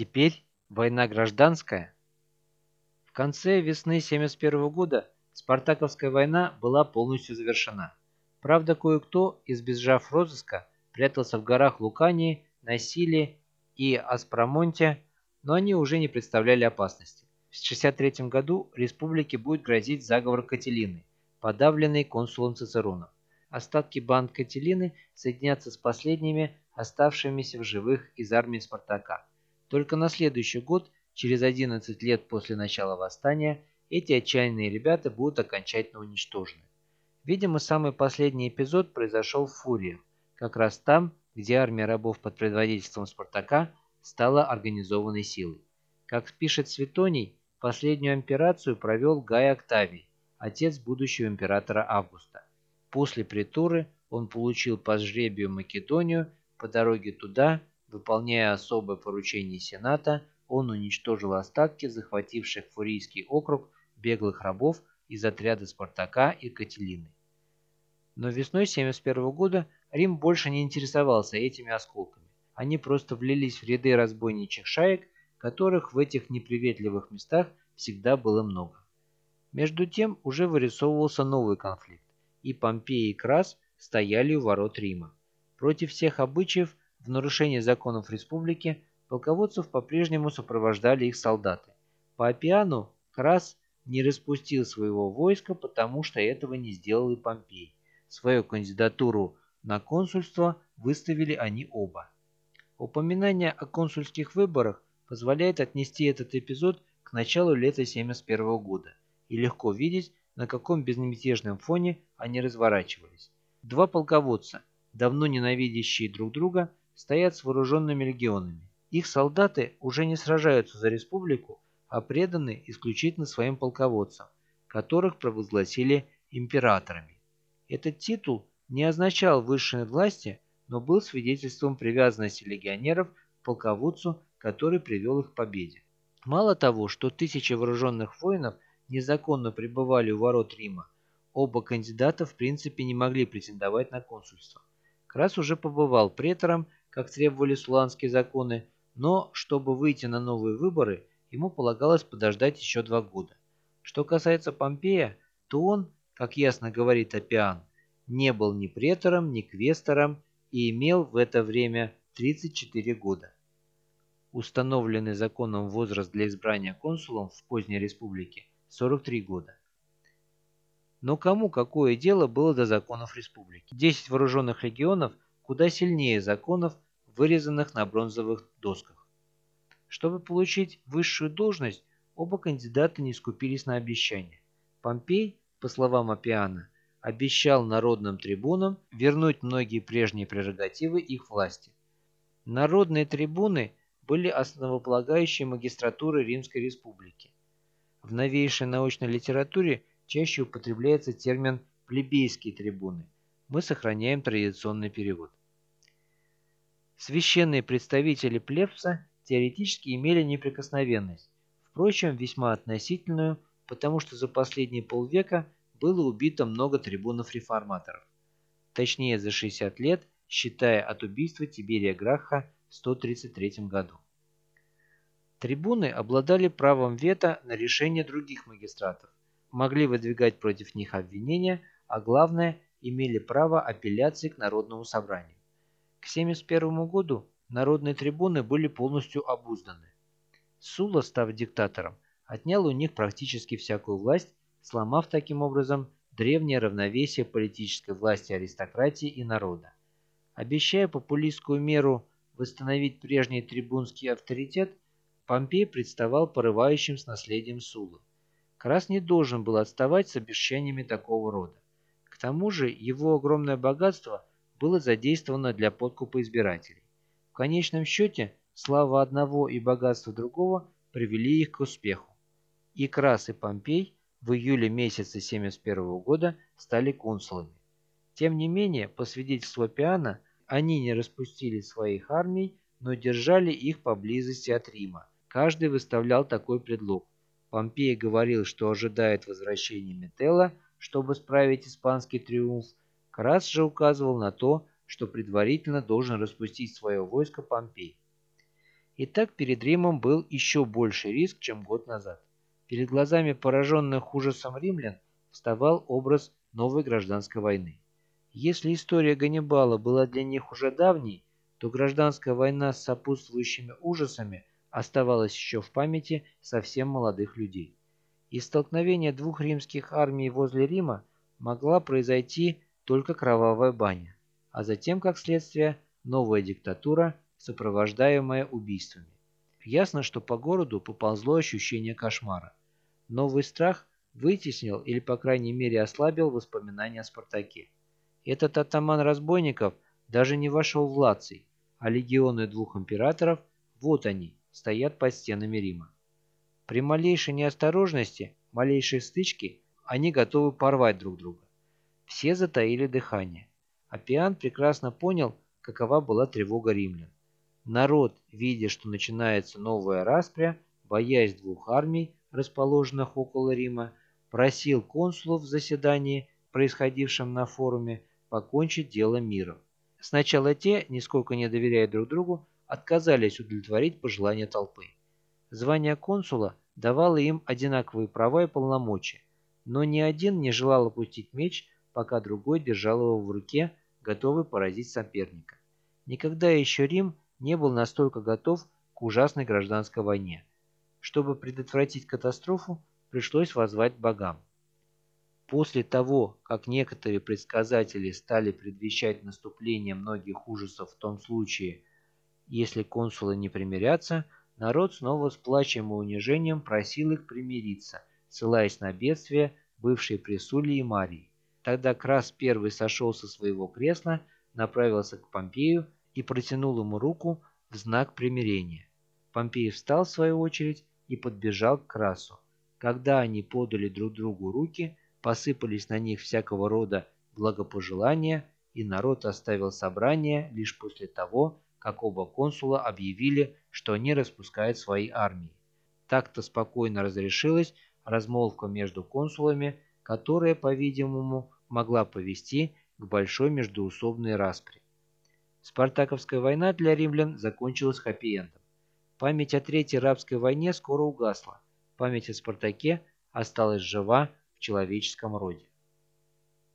Теперь война гражданская. В конце весны 71 года Спартаковская война была полностью завершена. Правда, кое-кто, избежав розыска, прятался в горах Лукании, на Силе и Аспромонте, но они уже не представляли опасности. В 1963 году республике будет грозить заговор Кателины, подавленный консулом Цицероном. Остатки банд Кателины соединятся с последними, оставшимися в живых из армии Спартака. Только на следующий год, через 11 лет после начала восстания, эти отчаянные ребята будут окончательно уничтожены. Видимо, самый последний эпизод произошел в Фурии, как раз там, где армия рабов под предводительством Спартака стала организованной силой. Как пишет Светоний, последнюю операцию провел Гай Октавий, отец будущего императора Августа. После притуры он получил по жребию Македонию, по дороге туда, выполняя особое поручение Сената, он уничтожил остатки захвативших Фурийский округ беглых рабов из отряда Спартака и Кателины. Но весной 71 года Рим больше не интересовался этими осколками. Они просто влились в ряды разбойничьих шаек, которых в этих неприветливых местах всегда было много. Между тем уже вырисовывался новый конфликт, и Помпей и Крас стояли у ворот Рима. Против всех обычаев, в нарушение законов республики, полководцев по-прежнему сопровождали их солдаты. По Апиану Крас не распустил своего войска, потому что этого не сделал и Помпей. Свою кандидатуру на консульство выставили они оба. Упоминание о консульских выборах позволяет отнести этот эпизод к началу лета 71 года и легко видеть, на каком безмятежном фоне они разворачивались. Два полководца, давно ненавидящие друг друга, стоят с вооруженными легионами. Их солдаты уже не сражаются за республику, а преданы исключительно своим полководцам, которых провозгласили императорами. Этот титул не означал высшей власти, но был свидетельством привязанности легионеров к полководцу, который привел их к победе. Мало того, что тысячи вооруженных воинов незаконно пребывали у ворот Рима, оба кандидата в принципе не могли претендовать на консульство. Крас уже побывал претором, как требовали суланские законы, но чтобы выйти на новые выборы, ему полагалось подождать еще два года. Что касается Помпея, то он, как ясно говорит Апиан, не был ни претором, ни квестором и имел в это время 34 года. Установленный законом возраст для избрания консулом в поздней республике – 43 года. Но кому какое дело было до законов республики? Десять вооруженных легионов куда сильнее законов, вырезанных на бронзовых досках. Чтобы получить высшую должность, оба кандидата не скупились на обещания. Помпей, по словам Апиана, обещал народным трибунам вернуть многие прежние прерогативы их власти. Народные трибуны были основополагающей магистратурой Римской Республики. В новейшей научной литературе чаще употребляется термин «плебейские трибуны». Мы сохраняем традиционный перевод. Священные представители плебса теоретически имели неприкосновенность, впрочем, весьма относительную, потому что за последние полвека было убито много трибунов-реформаторов. Точнее, за 60 лет, считая от убийства Тиберия Граха в 133 году. Трибуны обладали правом вето на решение других магистратов, могли выдвигать против них обвинения, а главное, имели право апелляции к Народному собранию. К 1971 году народные трибуны были полностью обузданы. Сула, став диктатором, отнял у них практически всякую власть, сломав таким образом древнее равновесие политической власти аристократии и народа. Обещая популистскую меру восстановить прежний трибунский авторитет, Помпей представал порывающим с наследием Сулы. Крас не должен был отставать с обещаниями такого рода. К тому же его огромное богатство было задействовано для подкупа избирателей. В конечном счете, слава одного и богатство другого привели их к успеху. И Крас и Помпей в июле месяце 71 года стали консулами. Тем не менее, по свидетельству Пиана, они не распустили своих армий, но держали их поблизости от Рима. Каждый выставлял такой предлог. Помпей говорил, что ожидает возвращения Метелла, чтобы справить испанский триумф. Крас же указывал на то, что предварительно должен распустить свое войско Помпей. Итак, перед Римом был еще больший риск, чем год назад. Перед глазами пораженных ужасом римлян вставал образ новой гражданской войны. Если история Ганнибала была для них уже давней, то гражданская война с сопутствующими ужасами оставалась еще в памяти совсем молодых людей. Из столкновения двух римских армий возле Рима могла произойти только кровавая баня, а затем, как следствие, новая диктатура, сопровождаемая убийствами. Ясно, что по городу поползло ощущение кошмара. Новый страх вытеснил или, по крайней мере, ослабил воспоминания о Спартаке. Этот атаман разбойников даже не вошел в Лаций, а легионы двух императоров, вот они, стоят под стенами Рима. При малейшей неосторожности, малейшей стычке, они готовы порвать друг друга. Все затаили дыхание. Апиан прекрасно понял, какова была тревога римлян. Народ, видя, что начинается новая распря, боясь двух армий, расположенных около Рима, просил консулов в заседании, происходившем на форуме, покончить дело миром. Сначала те, нисколько не доверяя друг другу, отказались удовлетворить пожелания толпы. Звание консула давало им одинаковые права и полномочия, но ни один не желал опустить меч, пока другой держал его в руке, готовый поразить соперника. Никогда еще Рим не был настолько готов к ужасной гражданской войне. Чтобы предотвратить катастрофу, пришлось воззвать богам. После того, как некоторые предсказатели стали предвещать наступление многих ужасов в том случае, если консулы не примирятся, народ снова с плачем и унижением просил их примириться, ссылаясь на бедствия, бывшие при Суле и Марии. Тогда Крас первый сошел со своего кресла, направился к Помпею и протянул ему руку в знак примирения. Помпей встал в свою очередь и подбежал к Красу. Когда они подали друг другу руки, посыпались на них всякого рода благопожелания, и народ оставил собрание лишь после того, как оба консула объявили, что они распускают свои армии. Так-то спокойно разрешилась размолвка между консулами, которая, по-видимому, могла повести к большой междоусобной распри. Спартаковская война для римлян закончилась хэппи-эндом. Память о Третьей рабской войне скоро угасла. Память о Спартаке осталась жива в человеческом роде.